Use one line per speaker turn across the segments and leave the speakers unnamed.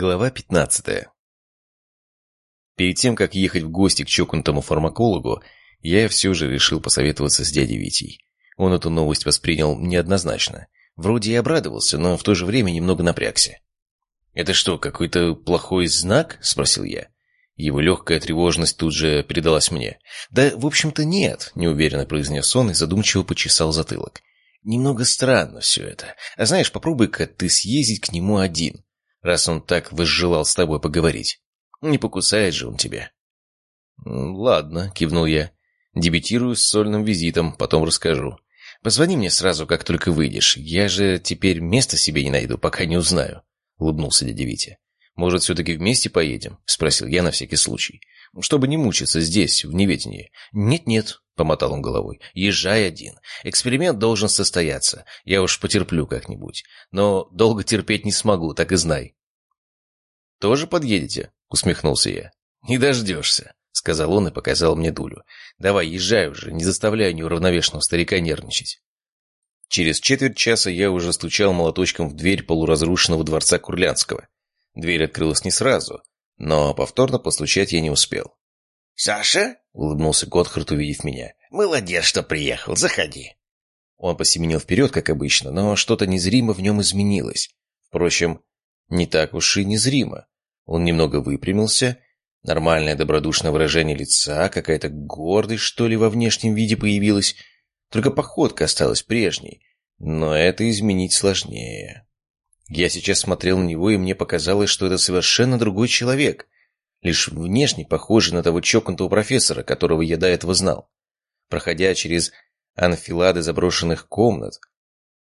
Глава 15 Перед тем, как ехать в гости к чокнутому фармакологу, я все же решил посоветоваться с дядей Витей. Он эту новость воспринял неоднозначно. Вроде и обрадовался, но в то же время немного напрягся. «Это что, какой-то плохой знак?» — спросил я. Его легкая тревожность тут же передалась мне. «Да, в общем-то, нет», — неуверенно произнес он и задумчиво почесал затылок. «Немного странно все это. А знаешь, попробуй-ка ты съездить к нему один раз он так возжелал с тобой поговорить. Не покусает же он тебя. «Ладно», — кивнул я. «Дебютирую с сольным визитом, потом расскажу. Позвони мне сразу, как только выйдешь. Я же теперь места себе не найду, пока не узнаю», — улыбнулся дядя Витя. «Может, все-таки вместе поедем?» — спросил я на всякий случай. «Чтобы не мучиться здесь, в неведении». «Нет-нет», — помотал он головой. «Езжай один. Эксперимент должен состояться. Я уж потерплю как-нибудь. Но долго терпеть не смогу, так и знай». «Тоже подъедете?» — усмехнулся я. «Не дождешься», — сказал он и показал мне дулю. «Давай, езжай уже, не заставляй неуравновешенного старика нервничать». Через четверть часа я уже стучал молоточком в дверь полуразрушенного дворца Курлянского. Дверь открылась не сразу, но повторно постучать я не успел.
«Саша?» — улыбнулся Готхард, увидев меня. «Молодец, что приехал. Заходи».
Он посеменил вперед, как обычно, но что-то незримо в нем изменилось. Впрочем, не так уж и незримо. Он немного выпрямился, нормальное добродушное выражение лица, какая-то гордость, что ли, во внешнем виде появилась. Только походка осталась прежней, но это изменить сложнее. Я сейчас смотрел на него, и мне показалось, что это совершенно другой человек, лишь внешне похожий на того чокнутого профессора, которого я до этого знал. Проходя через анфилады заброшенных комнат,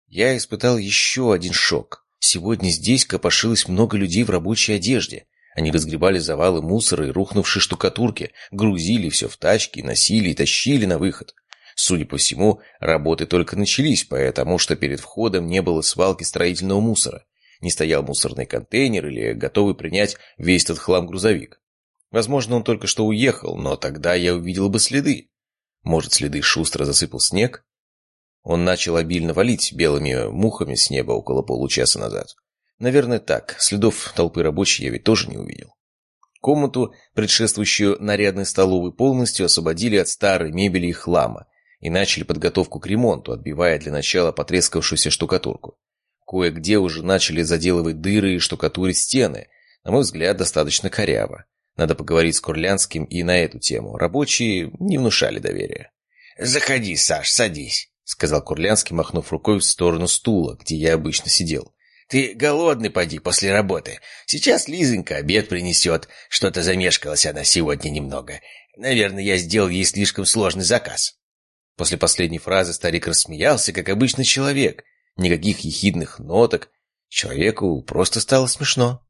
я испытал еще один шок. Сегодня здесь копошилось много людей в рабочей одежде. Они разгребали завалы мусора и рухнувшие штукатурки, грузили все в тачки, носили и тащили на выход. Судя по всему, работы только начались, потому что перед входом не было свалки строительного мусора. Не стоял мусорный контейнер или готовый принять весь этот хлам грузовик. Возможно, он только что уехал, но тогда я увидел бы следы. Может, следы шустро засыпал снег? Он начал обильно валить белыми мухами с неба около получаса назад. Наверное, так. Следов толпы рабочих я ведь тоже не увидел. Комнату, предшествующую нарядной столовой, полностью освободили от старой мебели и хлама и начали подготовку к ремонту, отбивая для начала потрескавшуюся штукатурку. Кое-где уже начали заделывать дыры и штукатурить стены. На мой взгляд, достаточно коряво. Надо поговорить с Курлянским и на эту тему. Рабочие не внушали доверия.
«Заходи, Саш, садись».
— сказал Курлянский, махнув рукой в сторону стула, где я обычно сидел.
«Ты голодный, поди, после работы. Сейчас Лизонька обед принесет. Что-то замешкалась она сегодня немного. Наверное, я сделал ей слишком сложный заказ».
После последней фразы старик рассмеялся, как обычный человек. Никаких ехидных ноток. Человеку просто стало смешно.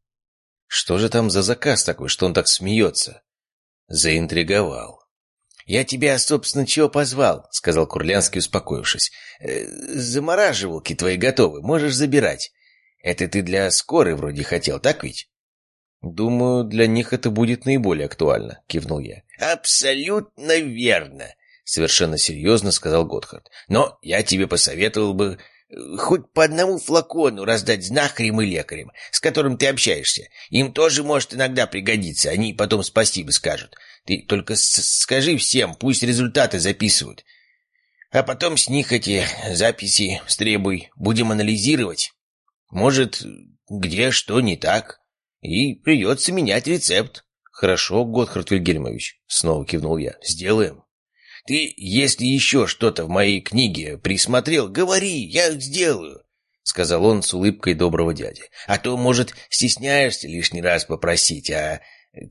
Что же там за заказ такой, что он так смеется? Заинтриговал.
«Я тебя, собственно, чего позвал?» — сказал Курлянский, успокоившись. «Э, «Замораживалки твои готовы, можешь забирать. Это ты для скорой вроде хотел, так ведь?»
«Думаю, для них это будет наиболее актуально», — кивнул я.
«Абсолютно верно», — совершенно серьезно сказал Готхард. «Но я тебе посоветовал бы э, хоть по одному флакону раздать знахарям и лекарям, с которым ты общаешься. Им тоже может иногда пригодиться, они потом спасибо скажут. Ты только скажи всем, пусть результаты записывают. А потом с них эти записи стребуй. Будем анализировать. Может, где что не так. И придется менять рецепт.
Хорошо, Готхард Вильгельмович, снова кивнул я. Сделаем.
Ты, если еще что-то в моей книге присмотрел, говори, я сделаю. — сказал он с улыбкой доброго дяди. «А то, может, стесняешься лишний раз попросить, а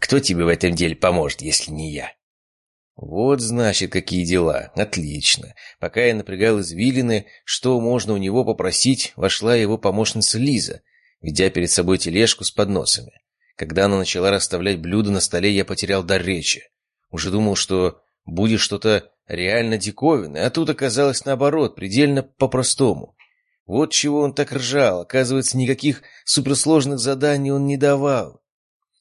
кто тебе в этом деле поможет, если не я?»
Вот, значит, какие дела. Отлично. Пока я напрягал извилины, что можно у него попросить, вошла его помощница Лиза, ведя перед собой тележку с подносами. Когда она начала расставлять блюда на столе, я потерял дар речи. Уже думал, что будет что-то реально диковинное, а тут оказалось наоборот, предельно по-простому. Вот чего он так ржал. Оказывается, никаких суперсложных заданий он не давал.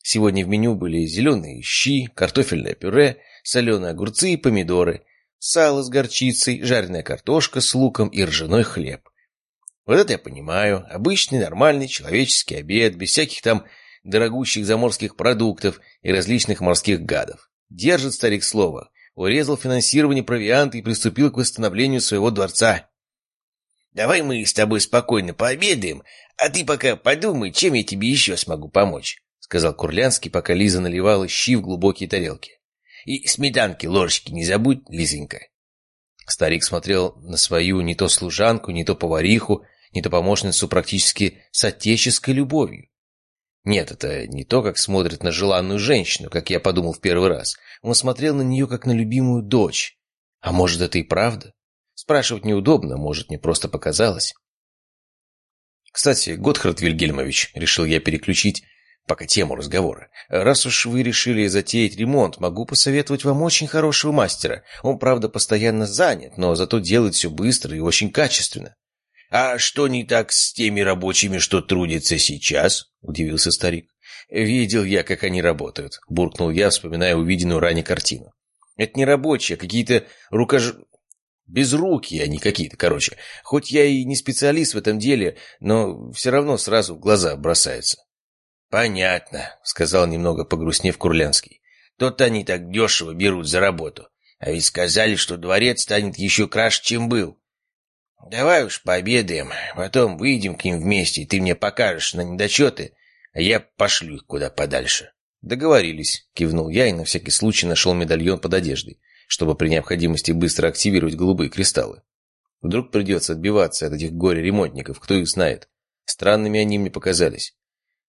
Сегодня в меню были зеленые щи, картофельное пюре, соленые огурцы и помидоры, сало с горчицей, жареная картошка с луком и ржаной хлеб. Вот это я понимаю. Обычный, нормальный, человеческий обед, без всяких там дорогущих заморских продуктов и различных морских гадов. Держит старик слово. Урезал финансирование провианта и приступил к восстановлению своего дворца.
«Давай мы с тобой спокойно пообедаем, а ты пока подумай, чем я тебе еще смогу помочь», — сказал Курлянский, пока Лиза наливала щи в глубокие тарелки. «И сметанки, ложечки не забудь, Лизонька».
Старик смотрел на свою не то служанку, не то повариху, не то помощницу практически с отеческой любовью. Нет, это не то, как смотрит на желанную женщину, как я подумал в первый раз. Он смотрел на нее, как на любимую дочь. А может, это и правда? Спрашивать неудобно, может, мне просто показалось. Кстати, Готхард Вильгельмович, решил я переключить пока тему разговора. Раз уж вы решили затеять ремонт, могу посоветовать вам очень хорошего мастера. Он, правда, постоянно занят, но зато делает все быстро и очень качественно.
«А что не так с теми рабочими, что трудятся сейчас?» — удивился старик.
«Видел я, как они работают», — буркнул я, вспоминая увиденную ранее картину. «Это не рабочие, а какие-то рукож... безрукие они какие-то, короче. Хоть я и не специалист в этом деле, но все равно сразу в глаза бросаются».
«Понятно», — сказал немного погрустнев Курлянский. «То-то они так дешево берут за работу. А ведь сказали, что дворец станет еще краше, чем был. Давай уж пообедаем, потом выйдем к ним вместе, и ты мне покажешь на недочеты, а я пошлю их куда подальше.
Договорились, кивнул я и на всякий случай нашел медальон под одеждой, чтобы при необходимости быстро активировать голубые кристаллы. Вдруг придется отбиваться от этих горе-ремонтников, кто их знает. Странными они мне показались.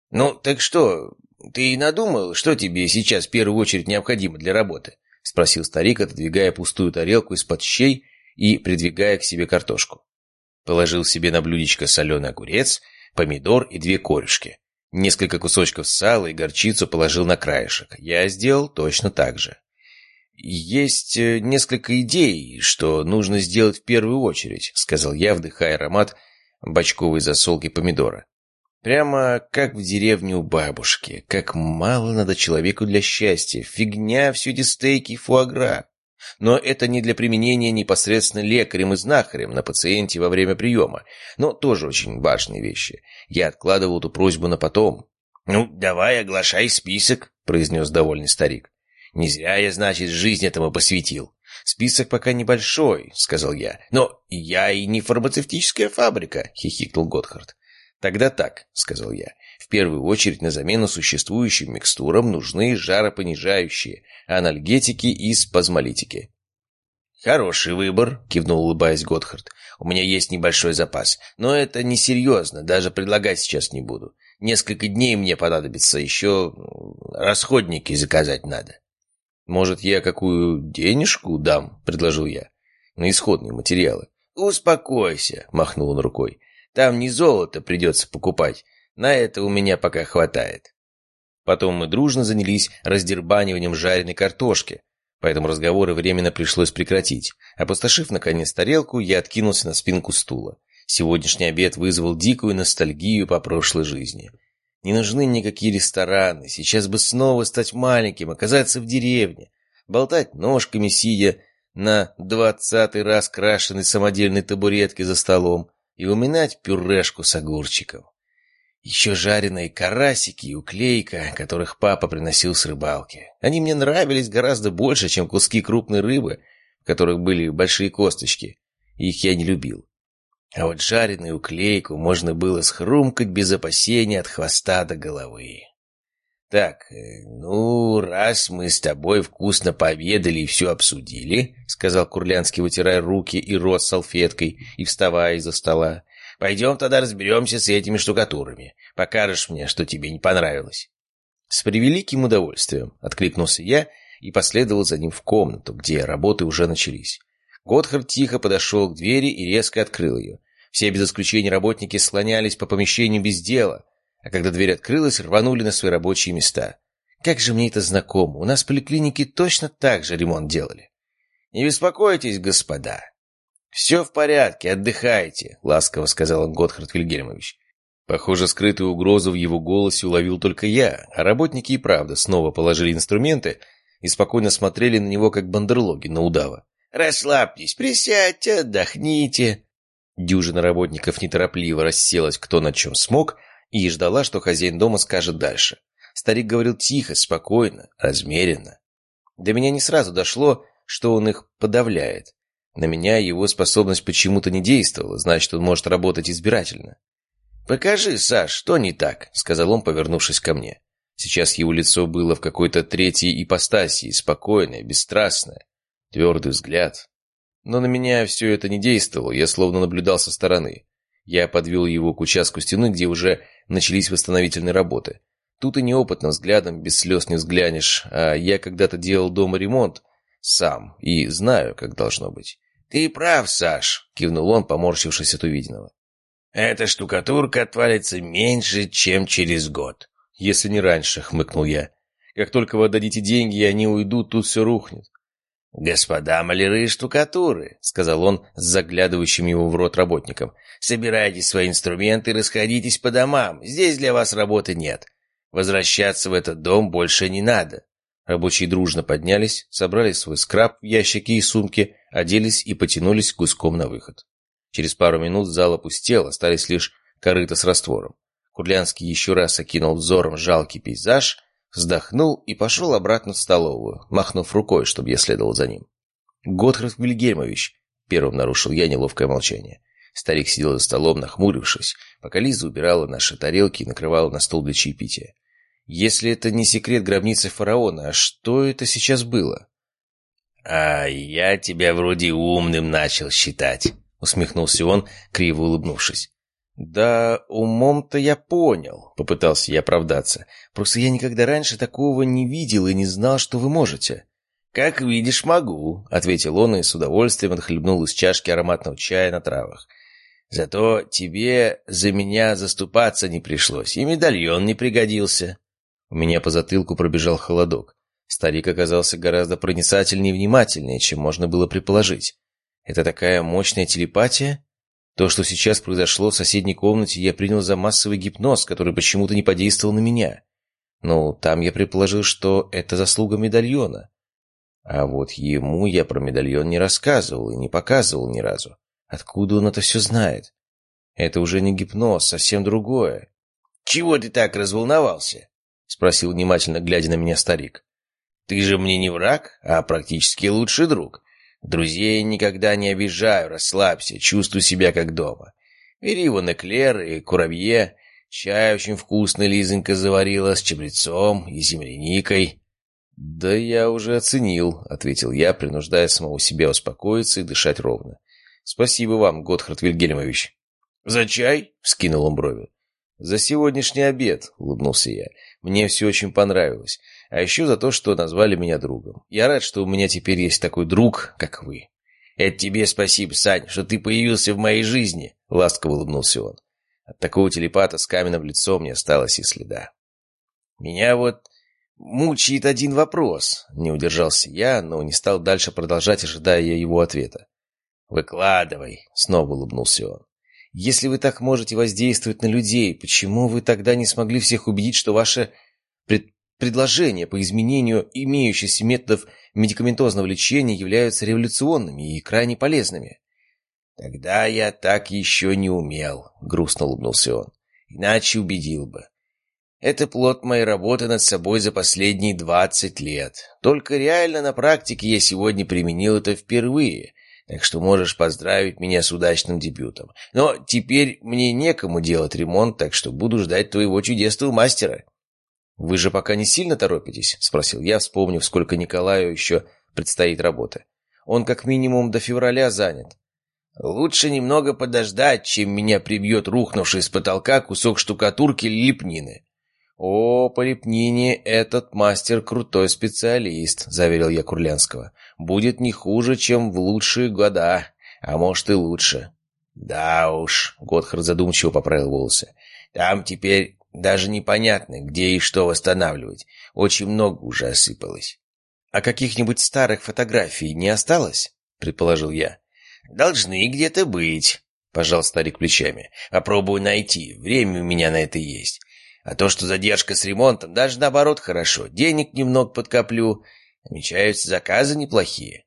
«Ну, так что, ты надумал, что тебе сейчас в первую очередь необходимо для работы?» — спросил старик, отодвигая пустую тарелку из-под щей и придвигая к себе картошку. Положил себе на блюдечко соленый огурец, помидор и две корюшки. Несколько кусочков сала и горчицу положил на краешек. Я сделал точно так же. «Есть э, несколько идей, что нужно сделать в первую очередь», — сказал я, вдыхая аромат бочковой засолки помидора. «Прямо как в деревне у бабушки. Как мало надо человеку для счастья. Фигня все эти стейки и фуагра. Но это не для применения непосредственно лекарем и знахарем на пациенте во время приема. Но тоже очень важные вещи. Я откладывал эту просьбу на потом. «Ну, давай, оглашай список», — произнес довольный старик. «Не зря я, значит, жизнь этому посвятил».
«Список пока небольшой», — сказал я.
«Но я и не фармацевтическая фабрика», — хихикнул Готхард.
«Тогда так», — сказал я. «В первую очередь на замену существующим микстурам нужны жаропонижающие, анальгетики и спазмолитики».
«Хороший выбор», — кивнул, улыбаясь Готхард. «У меня есть небольшой запас, но это несерьезно, даже предлагать сейчас не буду. Несколько дней мне понадобится, еще расходники заказать надо».
«Может, я какую денежку дам?» — предложил я. «На исходные материалы».
«Успокойся», — махнул он рукой. Там не золото придется покупать. На это у меня пока хватает.
Потом мы дружно занялись раздербаниванием жареной картошки, поэтому разговоры временно пришлось прекратить. Опустошив, наконец, тарелку, я откинулся на спинку стула. Сегодняшний обед вызвал дикую ностальгию по прошлой жизни. Не нужны никакие рестораны, сейчас бы снова стать маленьким, оказаться в деревне, болтать ножками, сидя на двадцатый раз крашеной самодельной табуретке за столом, и уминать пюрешку с огурчиком. Еще жареные карасики и уклейка, которых папа приносил с рыбалки. Они мне нравились гораздо больше, чем куски крупной рыбы, в которых были большие косточки. Их я не любил. А вот жареную уклейку можно было схрумкать без опасения от хвоста до головы.
«Так, э, ну, раз мы с тобой вкусно поведали и все обсудили», — сказал Курлянский, вытирая руки и рот салфеткой и вставая из-за стола, — «пойдем тогда разберемся с этими штукатурами. Покажешь мне, что тебе не понравилось».
«С превеликим удовольствием», — откликнулся я и последовал за ним в комнату, где работы уже начались. Готхард тихо подошел к двери и резко открыл ее. Все без исключения работники слонялись по помещению без дела — а когда дверь открылась, рванули на свои рабочие места. Как же мне это знакомо, у нас в поликлинике точно так же ремонт делали.
«Не беспокойтесь, господа. Все в порядке, отдыхайте», — ласково сказал Готхард Вильгельмович.
Похоже, скрытую угрозу в его голосе уловил только я, а работники и правда снова положили инструменты и спокойно смотрели на него, как бандерлоги на удава.
«Расслабьтесь, присядьте, отдохните».
Дюжина работников неторопливо расселась кто на чем смог, и ждала, что хозяин дома скажет дальше. Старик говорил тихо, спокойно, размеренно. До меня не сразу дошло, что он их подавляет. На меня его способность почему-то не действовала, значит, он может работать избирательно.
«Покажи, Саш, что не так?» — сказал он, повернувшись ко мне.
Сейчас его лицо было в какой-то третьей ипостасии, спокойное, бесстрастное, твердый взгляд. Но на меня все это не действовало, я словно наблюдал со стороны. Я подвел его к участку стены, где уже начались восстановительные работы. Тут и неопытным взглядом, без слез не взглянешь, а я когда-то делал дома ремонт сам и знаю, как должно быть.
«Ты прав, Саш», — кивнул он, поморщившись от увиденного. «Эта штукатурка отвалится меньше, чем через год».
«Если не раньше», — хмыкнул я. «Как только вы отдадите деньги, и они уйдут, тут все рухнет».
«Господа маляры и штукатуры», — сказал он с заглядывающим его в рот работником, — «собирайте свои инструменты и расходитесь по домам. Здесь для вас работы нет. Возвращаться в этот дом больше не надо.
Рабочие дружно поднялись, собрали свой скраб в ящики и сумки, оделись и потянулись гуськом на выход. Через пару минут зал опустел, остались лишь корыто с раствором. Курлянский еще раз окинул взором жалкий пейзаж, вздохнул и пошел обратно в столовую, махнув рукой, чтобы я следовал за ним. «Готхард Вильгельмович!» — первым нарушил я неловкое молчание. Старик сидел за столом, нахмурившись, пока Лиза убирала наши тарелки и накрывала на стол для чаепития. Если это не секрет гробницы фараона, а что это сейчас было?
«А я тебя вроде умным начал считать», — усмехнулся он, криво улыбнувшись.
«Да умом-то я понял», — попытался я оправдаться. «Просто я никогда раньше такого не видел и не знал, что вы можете».
«Как видишь, могу», — ответил он и с удовольствием отхлебнул из чашки ароматного чая на травах. «Зато тебе за меня заступаться не пришлось, и медальон не пригодился».
У меня по затылку пробежал холодок. Старик оказался гораздо проницательнее и внимательнее, чем можно было предположить. Это такая мощная телепатия? То, что сейчас произошло в соседней комнате, я принял за массовый гипноз, который почему-то не подействовал на меня. Ну, там я предположил, что это заслуга медальона. А вот ему я про медальон не рассказывал и не показывал ни разу. Откуда он это все знает? Это уже не гипноз, совсем другое.
«Чего ты так разволновался?» — спросил внимательно, глядя на меня старик. «Ты же мне не враг, а практически лучший друг. Друзей никогда не обижаю, расслабься, чувствуй себя как дома. Бери вон эклер и куравье. Чай очень вкусный Лизонька заварила с чабрецом и земляникой».
«Да я уже оценил», — ответил я, принуждая самого себя успокоиться и дышать ровно. «Спасибо вам, Готхард Вильгельмович».
«За чай?» — вскинул он брови.
«За сегодняшний обед», — улыбнулся я. «Мне все очень понравилось. А еще за то, что назвали меня другом. Я рад, что у меня теперь есть такой друг, как вы».
«Это тебе спасибо, Сань, что ты появился в моей жизни», — ласково улыбнулся он.
От такого телепата с каменным лицом не осталось и следа.
«Меня вот мучает один вопрос», — не удержался я, но не стал дальше продолжать, ожидая его ответа.
«Выкладывай», — снова улыбнулся он. Если вы так можете воздействовать на людей, почему вы тогда не смогли всех убедить, что ваше пред... предложения по изменению имеющихся методов медикаментозного лечения являются революционными и крайне полезными?
«Тогда я так еще не умел», — грустно улыбнулся он. «Иначе убедил бы. Это плод моей работы над собой за последние двадцать лет. Только реально на практике я сегодня применил это впервые, так что можешь поздравить меня с удачным дебютом. Но теперь мне некому делать ремонт, так что буду ждать твоего чудесного мастера».
«Вы же пока не сильно торопитесь?» — спросил я, вспомнив, сколько Николаю еще предстоит работы. «Он как минимум до февраля занят».
«Лучше немного подождать, чем меня прибьет рухнувший с потолка кусок штукатурки или лепнины».
«О, по этот мастер крутой специалист», — заверил я Курлянского будет не хуже, чем в лучшие года, а может и лучше.
Да уж, Готхард задумчиво поправил волосы. Там теперь даже непонятно, где и что восстанавливать. Очень много уже осыпалось.
А каких-нибудь старых фотографий не осталось? Предположил я.
Должны где-то быть, пожал старик плечами. Попробую найти. Время у меня на это есть. А то, что задержка с ремонтом, даже наоборот хорошо. Денег немного подкоплю, Намечаются заказы неплохие.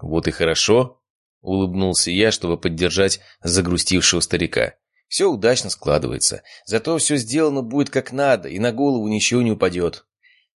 Вот и хорошо, улыбнулся я, чтобы поддержать загрустившего старика. Все удачно складывается. Зато все сделано будет как надо, и на голову ничего не упадет.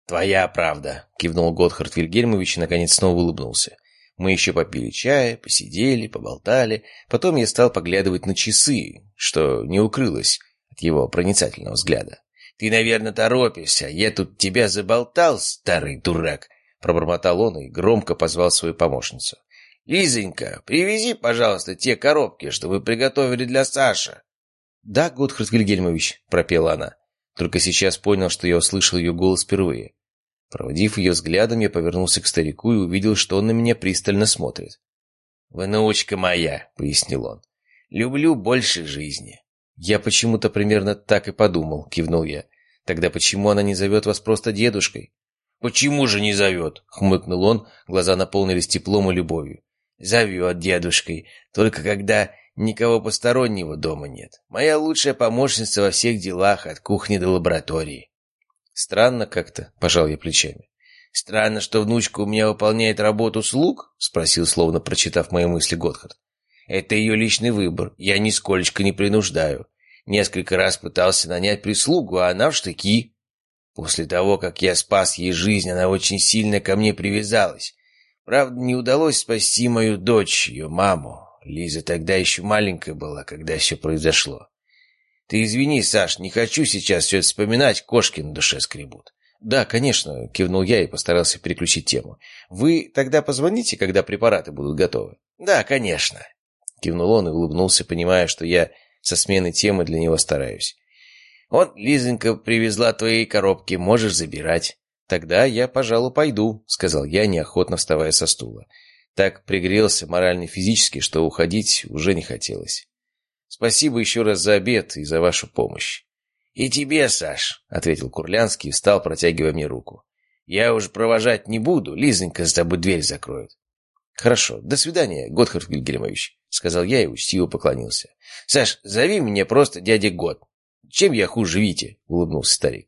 «Твоя правда», — кивнул Готхард Вильгельмович и, наконец, снова улыбнулся. Мы еще попили чая, посидели, поболтали. Потом я стал поглядывать на часы, что не укрылось от его проницательного взгляда. «Ты, наверное, торопишься. Я тут тебя заболтал, старый дурак!» Пробормотал он и громко позвал свою помощницу. «Лизонька, привези, пожалуйста, те коробки, что вы приготовили для Саши». «Да, Готхард Вильгельмович», — пропела она. Только сейчас понял, что я услышал ее голос впервые. Проводив ее взглядом, я повернулся к старику и увидел, что он на меня пристально смотрит.
«Внучка моя», — пояснил он, — «люблю больше жизни».
«Я почему-то примерно так и подумал», — кивнул я. «Тогда почему она не зовет вас просто дедушкой?»
«Почему же не зовет?» — хмыкнул он, глаза наполнились теплом и любовью. «Зовет дедушкой, только когда никого постороннего дома нет. Моя лучшая помощница во всех делах, от кухни до лаборатории».
«Странно как-то», — пожал я плечами.
«Странно, что внучка у меня выполняет работу слуг?» — спросил, словно прочитав мои мысли Готхард. «Это ее личный выбор. Я нисколечко не принуждаю. Несколько раз пытался нанять прислугу, а она в штыки. После того, как я спас ей жизнь, она очень сильно ко мне привязалась. Правда, не удалось спасти мою дочь, ее маму. Лиза тогда еще маленькая была, когда все произошло. Ты извини, Саш, не хочу сейчас все это вспоминать, кошки на душе скребут.
«Да, конечно», — кивнул я и постарался переключить тему. «Вы тогда позвоните, когда препараты будут готовы?»
«Да, конечно», —
кивнул он и улыбнулся, понимая, что я со смены темы для него стараюсь.
«Вот Лизонька привезла твои коробки, можешь забирать».
«Тогда я, пожалуй, пойду», — сказал я, неохотно вставая со стула. Так пригрелся морально и физически, что уходить уже не хотелось. Спасибо еще раз за обед и за вашу помощь.
«И тебе, Саш», — ответил Курлянский и встал, протягивая мне руку. «Я уж провожать не буду, Лизонька с тобой дверь закроет».
«Хорошо, до свидания, Готхард Вильгельмович», — сказал я и учтиво поклонился.
«Саш, зови меня просто дядя Гот. Чем я хуже Вити?» — улыбнулся старик.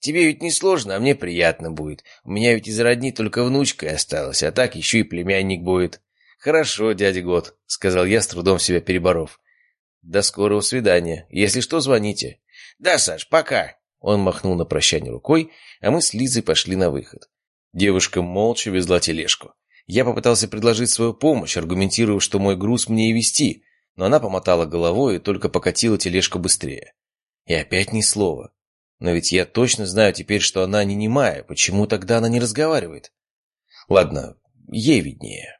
«Тебе ведь не сложно, а мне приятно будет. У меня ведь из родни только внучка осталась, а так еще и племянник будет».
«Хорошо, дядя Гот», — сказал я, с трудом себя переборов. «До скорого свидания. Если что, звоните».
«Да, Саш, пока».
Он махнул на прощание рукой, а мы с Лизой пошли на выход. Девушка молча везла тележку. Я попытался предложить свою помощь, аргументируя, что мой груз мне и вести, но она помотала головой и только покатила тележку быстрее. И опять ни слова. Но ведь я точно знаю теперь, что она не немая, почему тогда она не разговаривает? Ладно, ей виднее.